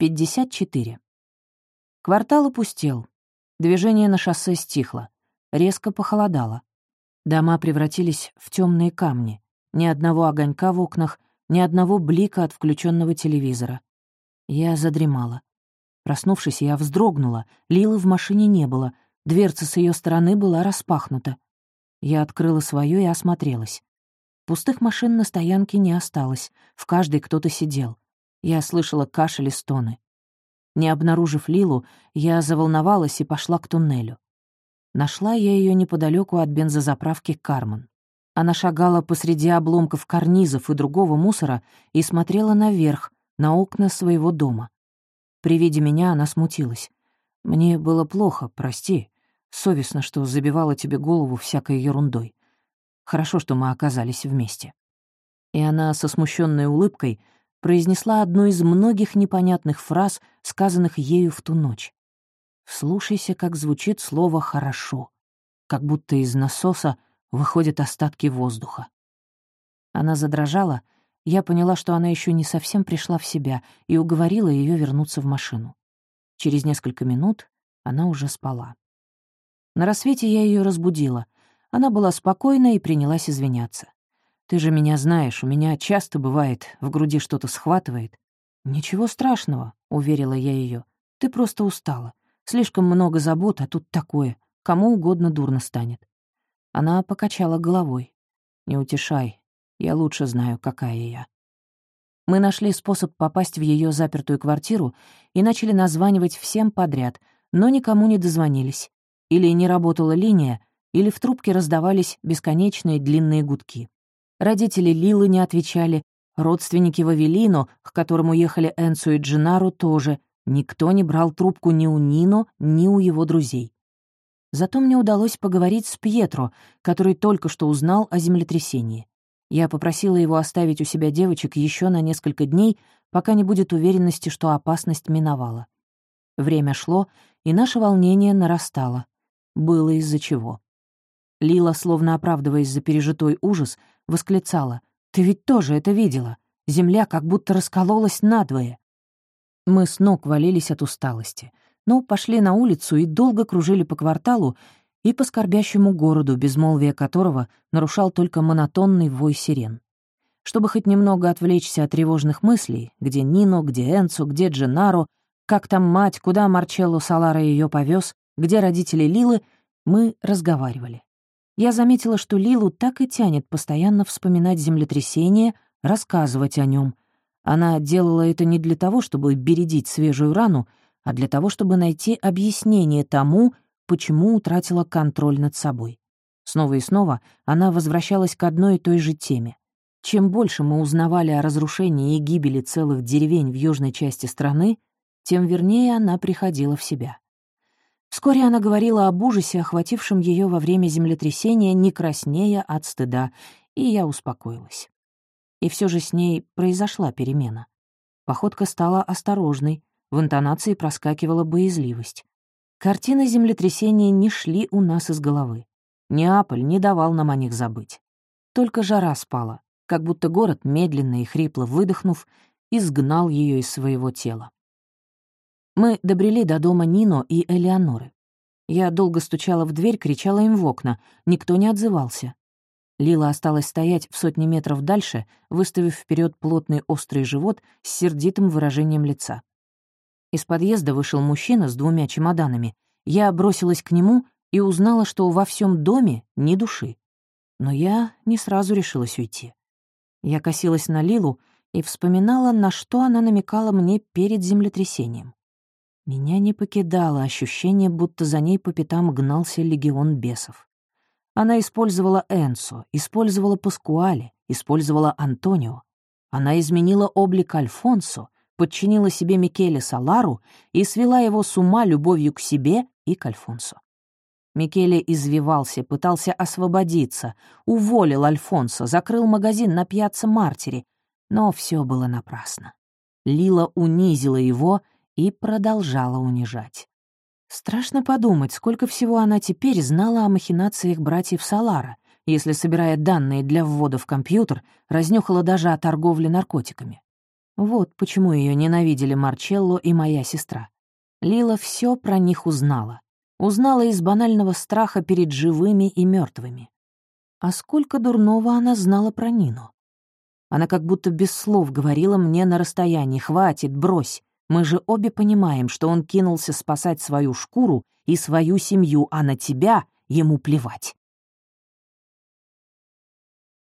54. Квартал опустел. Движение на шоссе стихло. Резко похолодало. Дома превратились в темные камни. Ни одного огонька в окнах, ни одного блика от включенного телевизора. Я задремала. Проснувшись, я вздрогнула. Лилы в машине не было. Дверца с ее стороны была распахнута. Я открыла свою и осмотрелась. Пустых машин на стоянке не осталось. В каждой кто-то сидел. Я слышала кашель и стоны. Не обнаружив Лилу, я заволновалась и пошла к туннелю. Нашла я ее неподалеку от бензозаправки «Кармен». Она шагала посреди обломков карнизов и другого мусора и смотрела наверх, на окна своего дома. При виде меня она смутилась. «Мне было плохо, прости. Совестно, что забивала тебе голову всякой ерундой. Хорошо, что мы оказались вместе». И она со смущенной улыбкой произнесла одну из многих непонятных фраз, сказанных ею в ту ночь. Слушайся, как звучит слово «хорошо», как будто из насоса выходят остатки воздуха. Она задрожала, я поняла, что она еще не совсем пришла в себя, и уговорила ее вернуться в машину. Через несколько минут она уже спала. На рассвете я ее разбудила. Она была спокойна и принялась извиняться. Ты же меня знаешь, у меня часто бывает, в груди что-то схватывает. Ничего страшного, уверила я ее. Ты просто устала. Слишком много забот, а тут такое. Кому угодно дурно станет. Она покачала головой. Не утешай. Я лучше знаю, какая я. Мы нашли способ попасть в ее запертую квартиру и начали названивать всем подряд, но никому не дозвонились. Или не работала линия, или в трубке раздавались бесконечные длинные гудки. Родители Лилы не отвечали, родственники Вавилино, к которому ехали Энцу и Джинару, тоже. Никто не брал трубку ни у Нино, ни у его друзей. Зато мне удалось поговорить с Пьетро, который только что узнал о землетрясении. Я попросила его оставить у себя девочек еще на несколько дней, пока не будет уверенности, что опасность миновала. Время шло, и наше волнение нарастало. Было из-за чего. Лила, словно оправдываясь за пережитой ужас, восклицала. «Ты ведь тоже это видела? Земля как будто раскололась надвое». Мы с ног валились от усталости, но пошли на улицу и долго кружили по кварталу и по скорбящему городу, безмолвие которого нарушал только монотонный вой сирен. Чтобы хоть немного отвлечься от тревожных мыслей, где Нино, где Энцо, где Дженаро, как там мать, куда Марчелло Салара ее повез, где родители Лилы, мы разговаривали я заметила, что Лилу так и тянет постоянно вспоминать землетрясение, рассказывать о нем. Она делала это не для того, чтобы бередить свежую рану, а для того, чтобы найти объяснение тому, почему утратила контроль над собой. Снова и снова она возвращалась к одной и той же теме. Чем больше мы узнавали о разрушении и гибели целых деревень в южной части страны, тем вернее она приходила в себя. Вскоре она говорила об ужасе, охватившем ее во время землетрясения, не краснея от стыда, и я успокоилась. И все же с ней произошла перемена. Походка стала осторожной, в интонации проскакивала боязливость. Картины землетрясения не шли у нас из головы. Неаполь не давал нам о них забыть. Только жара спала, как будто город, медленно и хрипло выдохнув, изгнал ее из своего тела. Мы добрели до дома Нино и Элеоноры. Я долго стучала в дверь, кричала им в окна. Никто не отзывался. Лила осталась стоять в сотне метров дальше, выставив вперед плотный острый живот с сердитым выражением лица. Из подъезда вышел мужчина с двумя чемоданами. Я бросилась к нему и узнала, что во всем доме ни души. Но я не сразу решилась уйти. Я косилась на Лилу и вспоминала, на что она намекала мне перед землетрясением. Меня не покидало ощущение, будто за ней по пятам гнался легион бесов. Она использовала Энсо, использовала Паскуале, использовала Антонио. Она изменила облик Альфонсо, подчинила себе Микеле Салару и свела его с ума любовью к себе и к Альфонсо. Микеле извивался, пытался освободиться, уволил Альфонсо, закрыл магазин на пьяцца Мартире, но все было напрасно. Лила унизила его и продолжала унижать. Страшно подумать, сколько всего она теперь знала о махинациях братьев Салара, если, собирая данные для ввода в компьютер, разнюхала даже о торговле наркотиками. Вот почему ее ненавидели Марчелло и моя сестра. Лила все про них узнала. Узнала из банального страха перед живыми и мертвыми. А сколько дурного она знала про Нину. Она как будто без слов говорила мне на расстоянии «Хватит, брось, мы же обе понимаем, что он кинулся спасать свою шкуру и свою семью, а на тебя ему плевать.